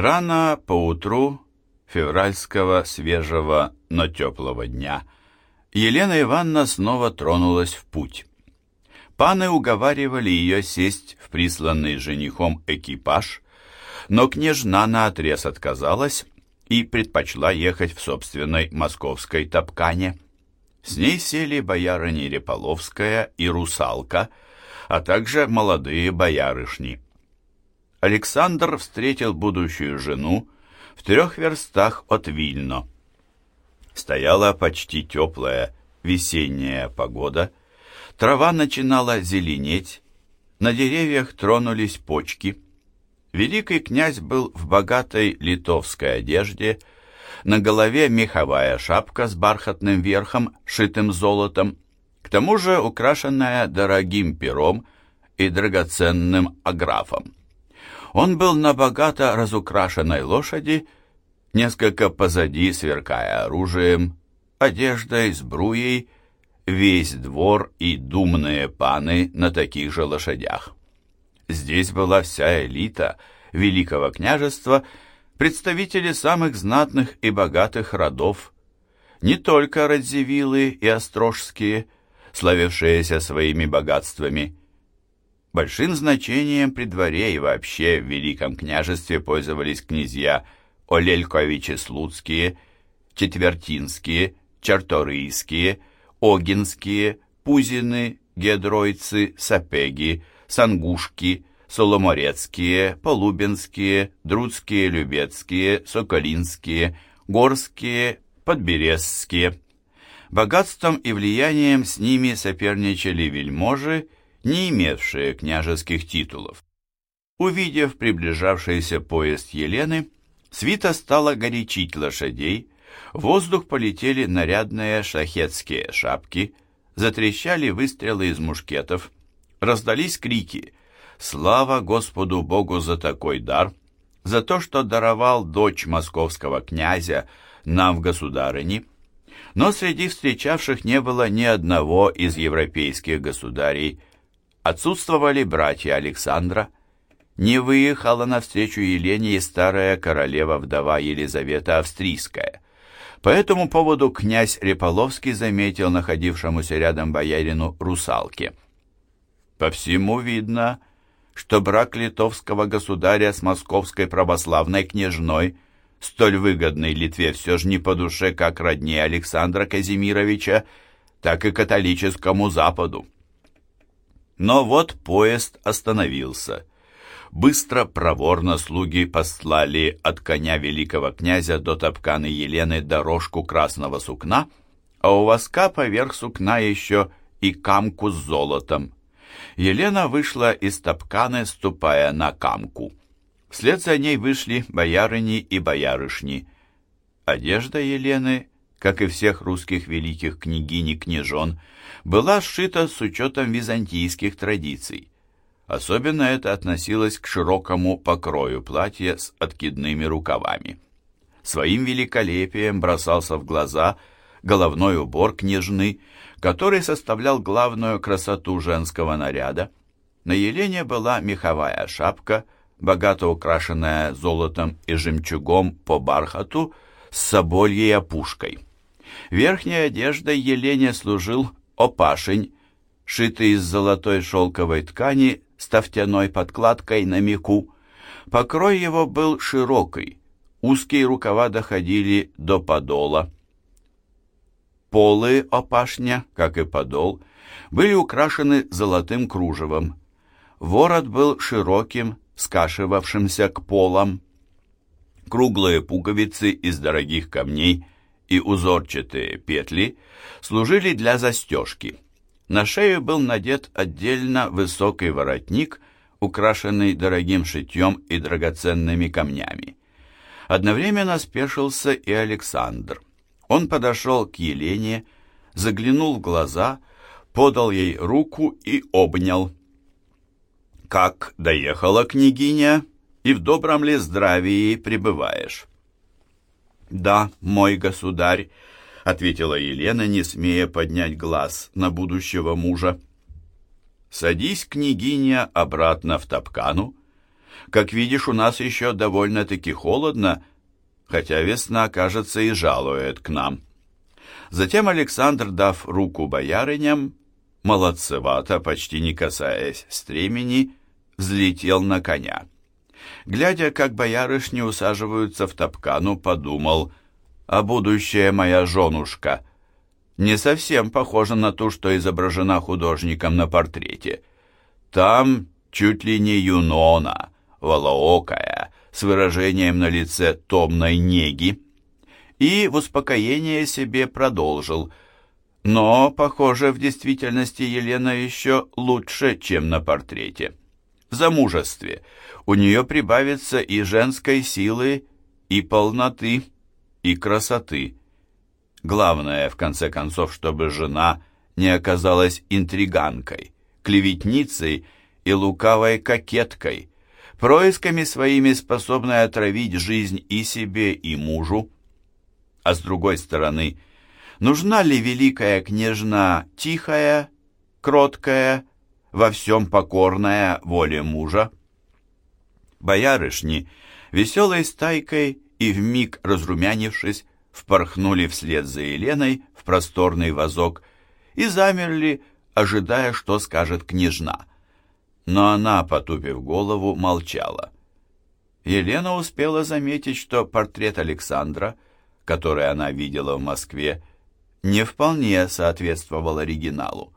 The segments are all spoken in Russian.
Рано поутру февральского свежего, но теплого дня Елена Ивановна снова тронулась в путь. Паны уговаривали ее сесть в присланный женихом экипаж, но княжна наотрез отказалась и предпочла ехать в собственной московской топкане. С ней сели боярыня Реполовская и Русалка, а также молодые боярышни. Александр встретил будущую жену в трех верстах от Вильно. Стояла почти теплая весенняя погода, трава начинала зеленеть, на деревьях тронулись почки. Великий князь был в богатой литовской одежде, на голове меховая шапка с бархатным верхом, шитым золотом, к тому же украшенная дорогим пером и драгоценным аграфом. Он был на богато разукрашенной лошади, несколько позади, сверкая оружием, одеждой, сбруей, весь двор и думные паны на таких же лошадях. Здесь была вся элита Великого княжества, представители самых знатных и богатых родов, не только Радзивиллы и Острожские, славившиеся своими богатствами, Большим значением при дворе и вообще в Великом княжестве пользовались князья Олельковичи Слуцкие, Четвертинские, Чарторийские, Огинские, Пузины, Гедройцы, Сапеги, Сангушки, Соломорецкие, Полубинские, Друцкие, Любецкие, Соколинские, Горские, Подберезские. Богатством и влиянием с ними соперничали вельможи не имевшие княжеских титулов. Увидев приближавшийся поезд Елены, свита стала горячить лошадей, в воздух полетели нарядные шахетские шапки, затрещали выстрелы из мушкетов, раздались крики «Слава Господу Богу за такой дар!» за то, что даровал дочь московского князя нам в государыне, но среди встречавших не было ни одного из европейских государей, Отсутствовали братья Александра. Не выехала навстречу Елене и старая королева-вдова Елизавета Австрийская. По этому поводу князь Реполовский заметил находившемуся рядом боярину русалке. «По всему видно, что брак литовского государя с московской православной княжной, столь выгодный Литве все же не по душе как родне Александра Казимировича, так и католическому Западу. Но вот поезд остановился. Быстро, проворно слуги послали от коня великого князя до топканы Елены дорожку красного сукна, а у воска поверх сукна еще и камку с золотом. Елена вышла из топканы, ступая на камку. Вслед за ней вышли боярыни и боярышни. Одежда Елены как и всех русских великих княгинь и княжон, была сшита с учетом византийских традиций. Особенно это относилось к широкому покрою платья с откидными рукавами. Своим великолепием бросался в глаза головной убор княжны, который составлял главную красоту женского наряда. На Елене была меховая шапка, богато украшенная золотом и жемчугом по бархату, с собольей опушкой. Верхней одеждой Елене служил опашень, шитый из золотой шелковой ткани с тофтяной подкладкой на меку. Покрой его был широкий, узкие рукава доходили до подола. Полы опашня, как и подол, были украшены золотым кружевом. Ворот был широким, скашивавшимся к полам. Круглые пуговицы из дорогих камней – и узорчатые петли служили для застежки. На шею был надет отдельно высокий воротник, украшенный дорогим шитьем и драгоценными камнями. Одновременно спешился и Александр. Он подошел к Елене, заглянул в глаза, подал ей руку и обнял. «Как доехала княгиня, и в добром ли здравии пребываешь?» «Да, мой государь», — ответила Елена, не смея поднять глаз на будущего мужа. «Садись, княгиня, обратно в топкану. Как видишь, у нас еще довольно-таки холодно, хотя весна, кажется, и жалует к нам». Затем Александр, дав руку боярыням, молодцевато, почти не касаясь стремени, взлетел на коня. Глядя, как боярышни усаживаются в топкану, подумал, а будущая моя женушка не совсем похожа на ту, что изображена художником на портрете. Там чуть ли не юнона, волоокая, с выражением на лице томной неги. И в успокоение себе продолжил – но, похоже, в действительности Елена еще лучше, чем на портрете. В замужестве у нее прибавится и женской силы, и полноты, и красоты. Главное, в конце концов, чтобы жена не оказалась интриганкой, клеветницей и лукавой кокеткой, происками своими способной отравить жизнь и себе, и мужу. А с другой стороны, нужна ли великая княжна тихая, кроткая, во всем покорная воле мужа? Боярышни, веселой стайкой и вмиг разрумянившись, впорхнули вслед за Еленой в просторный вазок и замерли, ожидая, что скажет княжна. Но она, потупив голову, молчала. Елена успела заметить, что портрет Александра, который она видела в Москве, не вполне соответствовал оригиналу.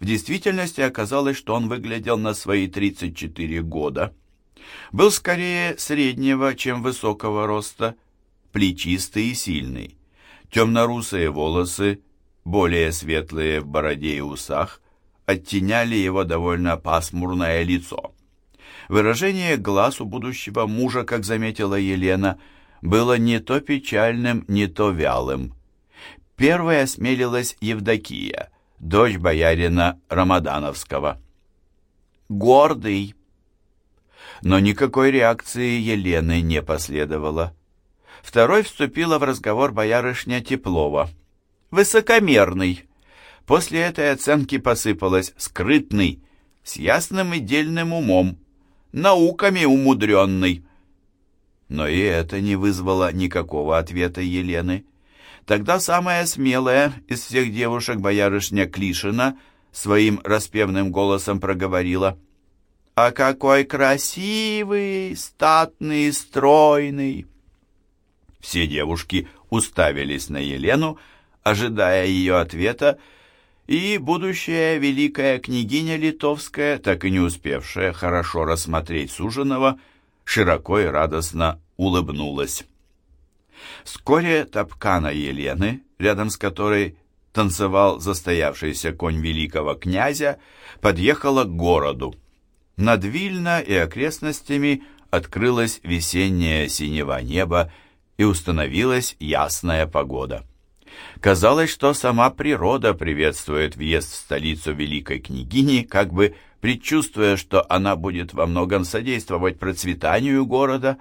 В действительности оказалось, что он выглядел на свои 34 года. Был скорее среднего, чем высокого роста, плечистый и сильный. Темно-русые волосы, более светлые в бороде и усах, оттеняли его довольно пасмурное лицо. Выражение глаз у будущего мужа, как заметила Елена, было не то печальным, не то вялым. Первой осмелилась Евдокия, дочь боярина Рамадановского. «Гордый!» Но никакой реакции Елены не последовало. Второй вступила в разговор боярышня Теплова. «Высокомерный!» После этой оценки посыпалась «скрытный», с ясным и дельным умом, науками умудренный. Но и это не вызвало никакого ответа Елены. Тогда самая смелая из всех девушек боярышня Клишина своим распевным голосом проговорила. «А какой красивый, статный, стройный!» Все девушки уставились на Елену, ожидая ее ответа, и будущая великая княгиня литовская, так и не успевшая хорошо рассмотреть суженого, широко и радостно улыбнулась. Вскоре топкана Елены, рядом с которой танцевал застоявшийся конь великого князя, подъехала к городу. Над Вильно и окрестностями открылось весеннее синего неба и установилась ясная погода. Казалось, что сама природа приветствует въезд в столицу великой княгини, как бы предчувствуя, что она будет во многом содействовать процветанию города,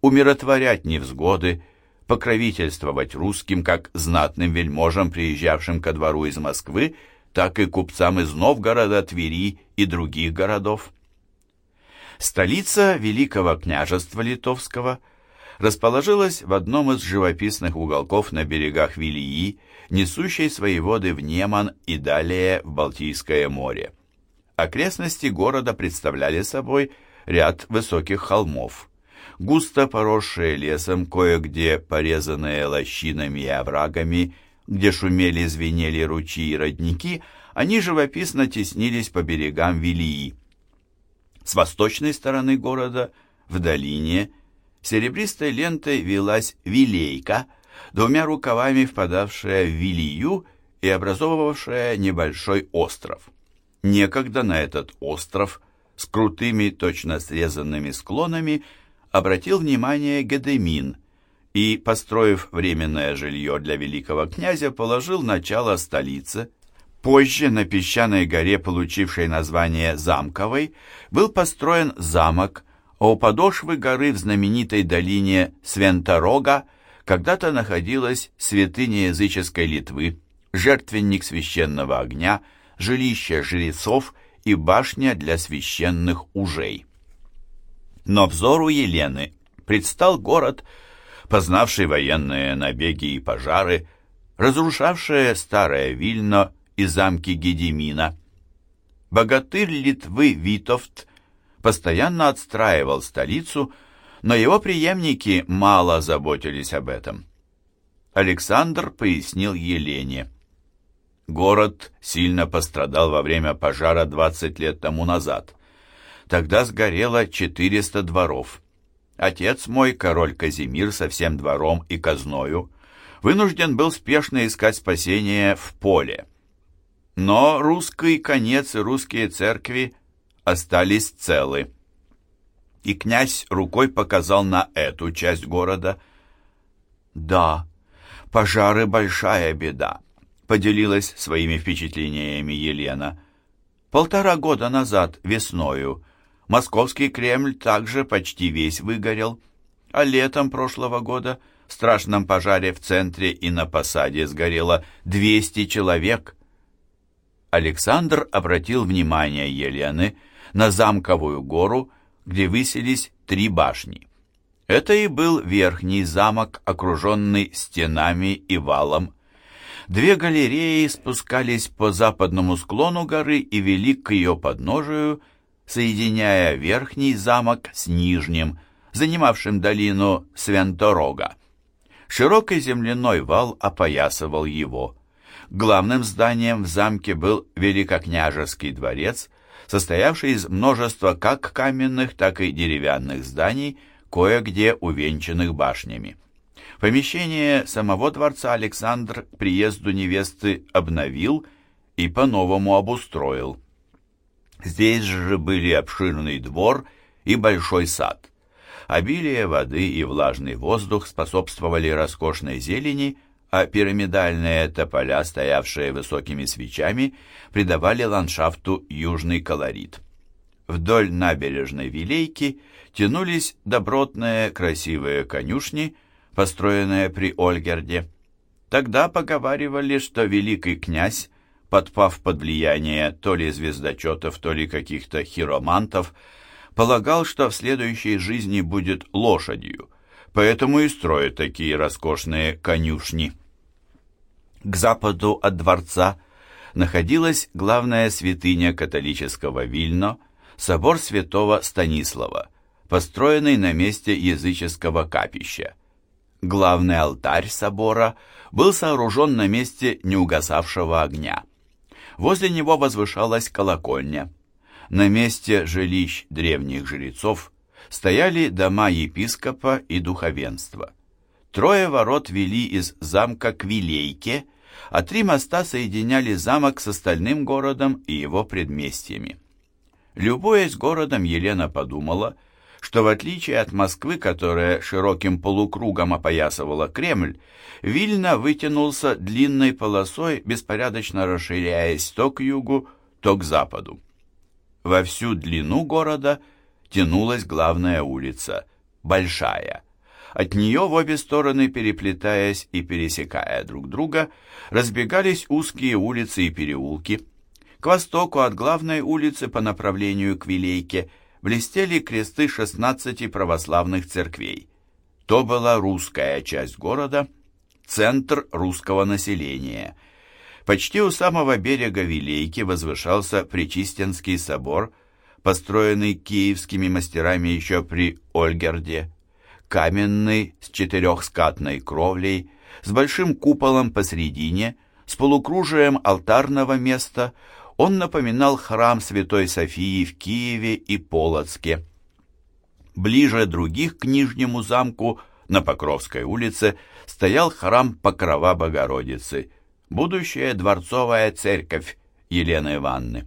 умиротворять невзгоды покровительствовать русским как знатным вельможам, приезжавшим ко двору из Москвы, так и купцам из Новгорода, Твери и других городов. Столица Великого княжества Литовского расположилась в одном из живописных уголков на берегах Вилии, несущей свои воды в Неман и далее в Балтийское море. Окрестности города представляли собой ряд высоких холмов густо поросшие лесом, кое-где порезанные лощинами и оврагами, где шумели, звенели ручьи и родники, они живописно теснились по берегам Вилии. С восточной стороны города, в долине, серебристой лентой велась Вилейка, двумя рукавами впадавшая в Вилию и образовывавшая небольшой остров. Некогда на этот остров с крутыми, точно срезанными склонами – обратил внимание Гедемин и, построив временное жилье для великого князя, положил начало столице. Позже на песчаной горе, получившей название Замковой, был построен замок, а у подошвы горы в знаменитой долине Свенторога когда-то находилась святыня языческой Литвы, жертвенник священного огня, жилище жрецов и башня для священных ужей. Но взору Елены предстал город, познавший военные набеги и пожары, разрушавшие старое Вильно и замки Гедемина. Богатырь Литвы Витовт постоянно отстраивал столицу, но его преемники мало заботились об этом. Александр пояснил Елене. Город сильно пострадал во время пожара 20 лет тому назад. Тогда сгорело 400 дворов. Отец мой, король Казимир, со всем двором и казною, вынужден был спешно искать спасение в поле. Но русский конец и русские церкви остались целы. И князь рукой показал на эту часть города. «Да, пожары — большая беда», — поделилась своими впечатлениями Елена. «Полтора года назад, весною, московский Кремль также почти весь выгорел, а летом прошлого года в страшном пожаре в центре и на посаде сгорело 200 человек». Александр обратил внимание Елены на замковую гору, где высились три башни. Это и был верхний замок, окруженный стенами и валом. Две галереи спускались по западному склону горы и вели к ее подножию, соединяя верхний замок с нижним, занимавшим долину Свенторога. Широкий земляной вал опоясывал его. Главным зданием в замке был Великокняжеский дворец, состоявший из множества как каменных, так и деревянных зданий, кое-где увенчанных башнями. Помещение самого дворца Александр к приезду невесты обновил и по-новому обустроил. Здесь же были обширный двор и большой сад. Обилие воды и влажный воздух способствовали роскошной зелени, а пирамидальные тополя, стоявшие высокими свечами, придавали ландшафту южный колорит. Вдоль набережной Вилейки тянулись добротные красивые конюшни, построенные при Ольгерде. Тогда поговаривали, что великий князь, подпав под влияние то ли звездочетов, то ли каких-то хиромантов, полагал, что в следующей жизни будет лошадью, поэтому и строит такие роскошные конюшни. К западу от дворца находилась главная святыня католического Вильно, собор святого Станислава, построенный на месте языческого капища. Главный алтарь собора был сооружен на месте неугасавшего огня. Возле него возвышалась колокольня. На месте жилищ древних жрецов стояли дома епископа и духовенства. Трое ворот вели из замка к Вилейке, а три моста соединяли замок с остальным городом и его предместьями. Любуясь городом, Елена подумала, что в отличие от Москвы, которая широким полукругом опоясывала Кремль, Вильно вытянулся длинной полосой, беспорядочно расширяясь то к югу, то к западу. Во всю длину города тянулась главная улица, Большая – от нее в обе стороны, переплетаясь и пересекая друг друга, разбегались узкие улицы и переулки. К востоку от главной улицы по направлению к Вилейке блестели кресты 16 православных церквей. То была русская часть города, центр русского населения. Почти у самого берега Вилейки возвышался Пречистенский собор, построенный киевскими мастерами еще при Ольгерде каменный с четырехскатной кровлей, с большим куполом посредине, с полукружием алтарного места, он напоминал храм Святой Софии в Киеве и Полоцке. Ближе других к Нижнему замку, на Покровской улице, стоял храм Покрова Богородицы, будущая дворцовая церковь Елены Ивановны.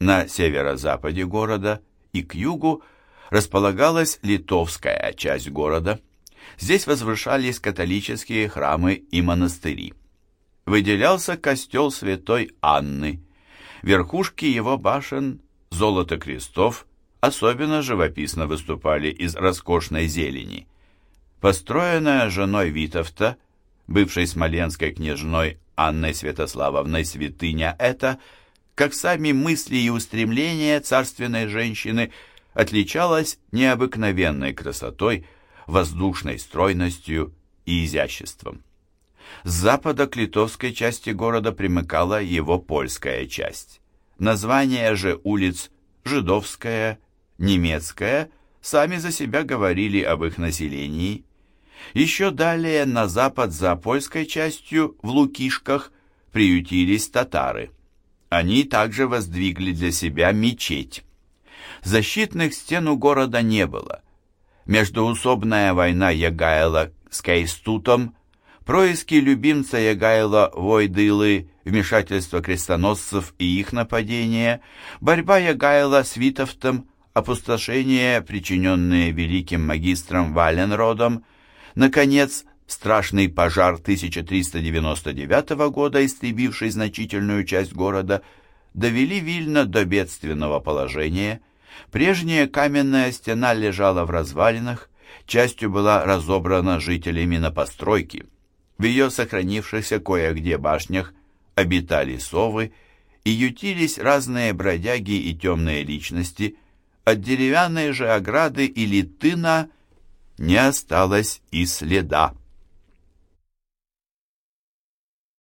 На северо-западе города и к югу – располагалась литовская часть города. Здесь возвышались католические храмы и монастыри. Выделялся костел святой Анны. Верхушки его башен, золото крестов, особенно живописно выступали из роскошной зелени. Построенная женой Витовта, бывшей смоленской княжной Анной Святославовной святыня эта, как сами мысли и устремления царственной женщины – отличалась необыкновенной красотой, воздушной стройностью и изяществом. С запада к литовской части города примыкала его польская часть. Названия же улиц «Жидовская», «Немецкая» сами за себя говорили об их населении. Еще далее на запад за польской частью, в Лукишках, приютились татары. Они также воздвигли для себя мечеть. Защитных стен у города не было. Междуусобная война Ягайла с Кейстутом, происки любимца Ягайла Войдылы, вмешательство крестоносцев и их нападение, борьба Ягайла с Витовтом, опустошение, причиненное великим магистром Валенродом, наконец, страшный пожар 1399 года, истребивший значительную часть города, довели Вильно до бедственного положения – Прежняя каменная стена лежала в развалинах, частью была разобрана жителями на постройки. В ее сохранившихся кое-где башнях обитали совы и ютились разные бродяги и темные личности, от деревянной же ограды или тына не осталось и следа.